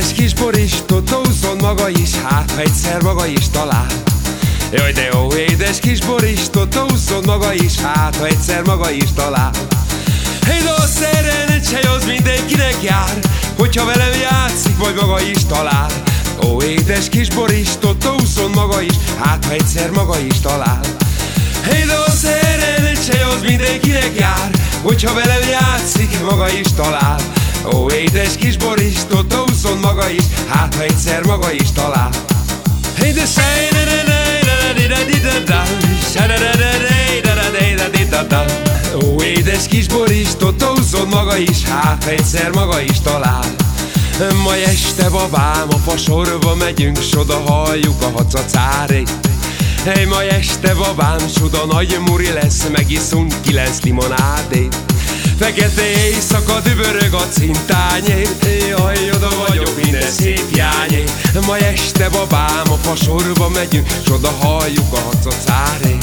édes kis Boris, totózzon maga is, hát ha egyszer maga is talál. Jaj, de jó édes kis Boris, totózzon maga is, hát ha egyszer maga is talál. Egy a szerencse az mindenkinek jár, hogyha velem játszik, vagy maga is talál. Ó, édes kis Boris, totózzon maga is, hát ha egyszer maga is talál. Hey, de a szerencse az mindenkinek jár, hogyha velem játszik, maga is talál. Ó, édes kis Boris, totózzon maga is, hát ha egyszer maga is talál. Hey, de Ó, édes kis Boris, totózzon maga is, hát ha egyszer maga is talál. Ma este babám, a fasorba megyünk, soda halljuk a hacacárét. Hey, ma este babám, soda nagy muri lesz, megiszunk kilenc limonádét. Fekete éjszaka dübörög a cintányé. Jaj, oda vagyok minden szép jányé. Ma este babám, a fasorba megyünk S oda halljuk a hacacáré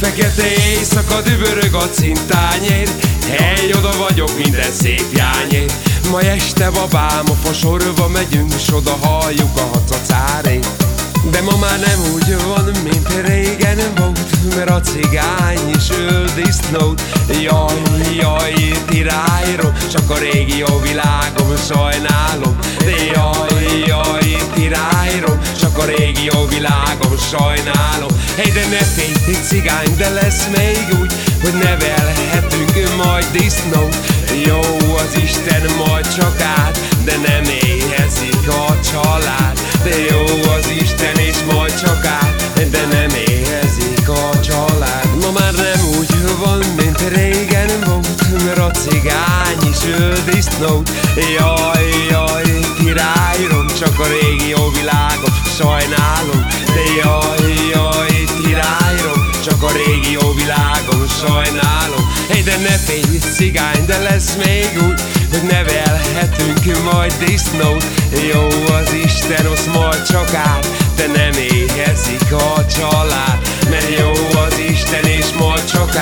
Fekete éjszaka dübörög a cintányér Hely, oda vagyok minden szép jányé. Ma este babám, a fasorba megyünk S oda halljuk a hacacáré de ma már nem úgy van, mint régen volt Mert a cigány is öl disznót Jaj, jaj, tirályról Csak a régi jó világom sajnálom De jaj, jaj, tirályról Csak a régi jó világom sajnálom. Hey, de ne félj, cigány, de lesz még úgy Hogy nevelhetünk majd disznót. Jó az Isten majd csak át De nem éhezik a család az Isten és majd csak át De nem éhezik a család. Ma már nem úgy van, mint régen volt Mert a cigány is öl disznót Jaj, jaj, királyom Csak a régi jó világot sajnálom. De jaj, jaj, királyom Csak a régi jó világom sajnálom. Hey, de ne félj, cigány, de lesz még úgy Hogy nevelhetünk majd disznót. Jó az Isten, osz majd csak át De nem éhezik a család. Mert jó az Isten, és majd csak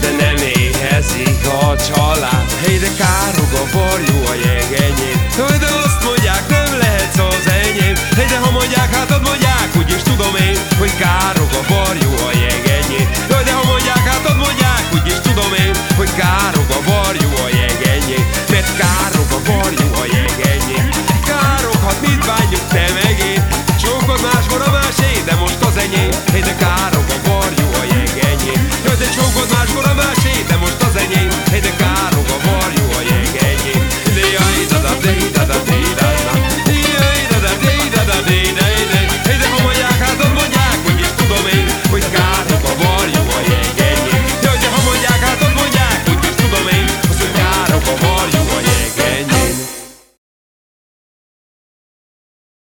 De nem éhezik a család. Hey, de károg a varjú a jegenyém. Hogy de azt mondják, nem lehet az enyém. Hey, de ha mondják, hát mondják Úgyis tudom én, hogy károg a varjú Go un back.